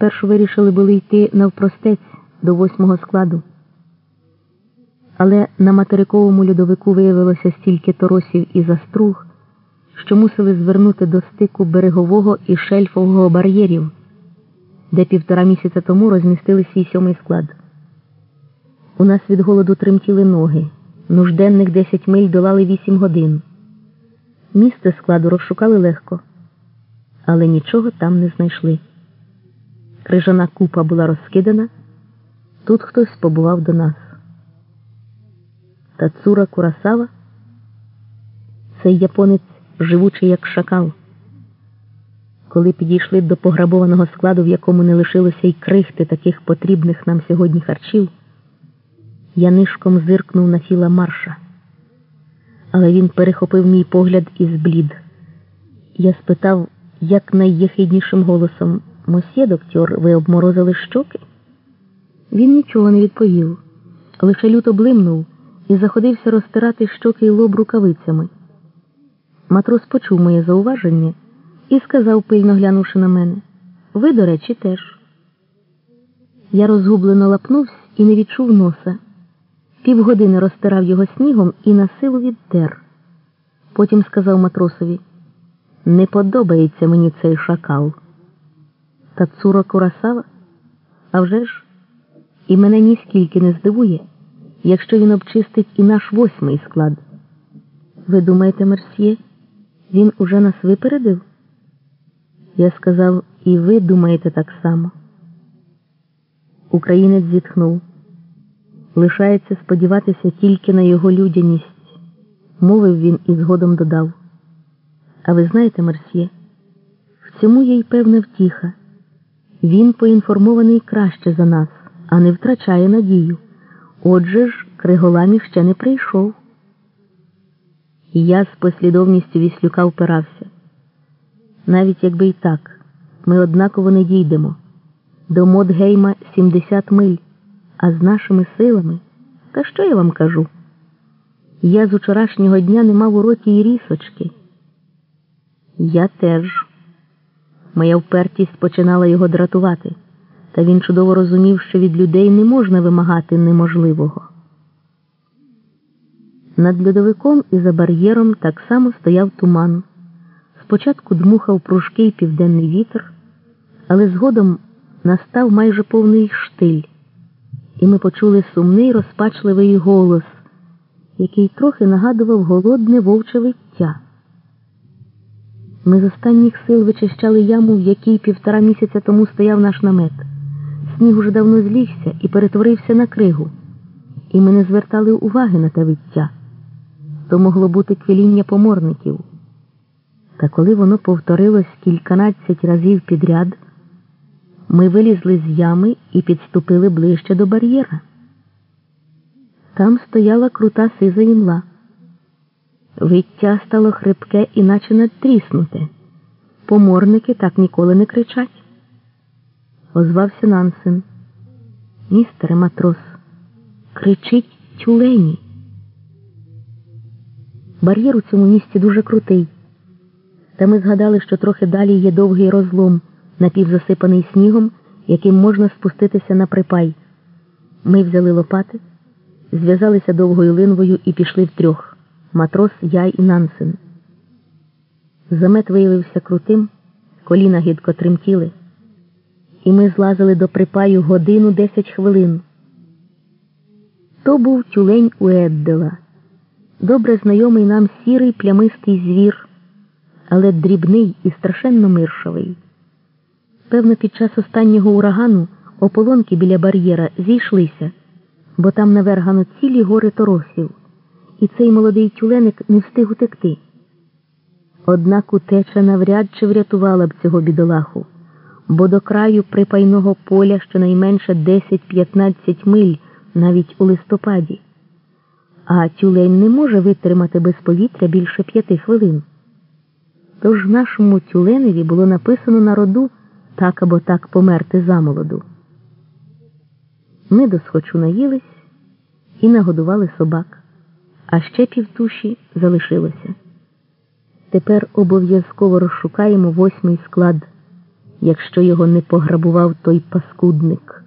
спершу вирішили були йти навпростець до восьмого складу. Але на материковому льодовику виявилося стільки торосів і заструг, що мусили звернути до стику берегового і шельфового бар'єрів, де півтора місяця тому розмістили свій сьомий склад. У нас від голоду тремтіли ноги, нужденних 10 миль долали 8 годин. Місце складу розшукали легко, але нічого там не знайшли. Крижана купа була розкидана, тут хтось побував до нас. Тацура Курасава цей японець живучий як шакал. Коли підійшли до пограбованого складу, в якому не лишилося й крихти таких потрібних нам сьогодні харчів, я нишком зиркнув на тіла марша, але він перехопив мій погляд і зблід. Я спитав, як найєхиднішим голосом Мосьє доктор, ви обморозили щоки? Він нічого не відповів, лише люто блимнув і заходився розтирати щоки й лоб рукавицями. Матрос почув моє зауваження і сказав, пильно глянувши на мене, ви, до речі, теж. Я розгублено лапнувся і не відчув носа. Півгодини розтирав його снігом і на силу відтер. Потім сказав матросові не подобається мені цей шакал. Тацура Курасава? А вже ж, і мене ніскільки не здивує, якщо він обчистить і наш восьмий склад. Ви думаєте, Мерсьє, він уже нас випередив? Я сказав, і ви думаєте так само. Українець зітхнув. Лишається сподіватися тільки на його людяність, мовив він і згодом додав. А ви знаєте, Мерсьє, в цьому є й певна втіха. Він поінформований краще за нас, а не втрачає надію. Отже ж, Криголамі ще не прийшов. І я з послідовністю Віслюка впирався. Навіть якби й так, ми однаково не дійдемо. До Модгейма 70 миль, а з нашими силами. Та що я вам кажу? Я з учорашнього дня не мав у роті й рісочки. Я теж. Моя впертість починала його дратувати, та він чудово розумів, що від людей не можна вимагати неможливого. Над льодовиком і за бар'єром так само стояв туман. Спочатку дмухав пружкий південний вітер, але згодом настав майже повний штиль, і ми почули сумний розпачливий голос, який трохи нагадував голодне вовче виття. Ми з останніх сил вичищали яму, в якій півтора місяця тому стояв наш намет. Сніг уже давно злігся і перетворився на кригу, і ми не звертали уваги на те виття. То могло бути квіління поморників. Та коли воно повторилось кільканадцять разів підряд, ми вилізли з ями і підступили ближче до бар'єра. Там стояла крута сиза імла. Виття стало хрипке, іначе надтріснуте. Поморники так ніколи не кричать. Озвався Нансен. Містере матрос, кричить тюлені. Бар'єр у цьому місці дуже крутий. Та ми згадали, що трохи далі є довгий розлом, напівзасипаний снігом, яким можна спуститися на припай. Ми взяли лопати, зв'язалися довгою линвою і пішли втрьох матрос, я і Нансен. Замет виявився крутим, коліна гідко тремтіли, і ми злазили до припаю годину десять хвилин. То був тюлень Уеддела, добре знайомий нам сірий плямистий звір, але дрібний і страшенно миршовий. Певно, під час останнього урагану ополонки біля бар'єра зійшлися, бо там навергано цілі гори торосів і цей молодий тюленик не встиг утекти. Однак утеча навряд чи врятувала б цього бідолаху, бо до краю припайного поля щонайменше 10-15 миль навіть у листопаді, а тюлень не може витримати без повітря більше п'яти хвилин. Тож нашому тюленеві було написано на роду так або так померти замолоду. Ми досхочу наїлись і нагодували собак а ще півтуші залишилося. Тепер обов'язково розшукаємо восьмий склад якщо його не пограбував той паскудник.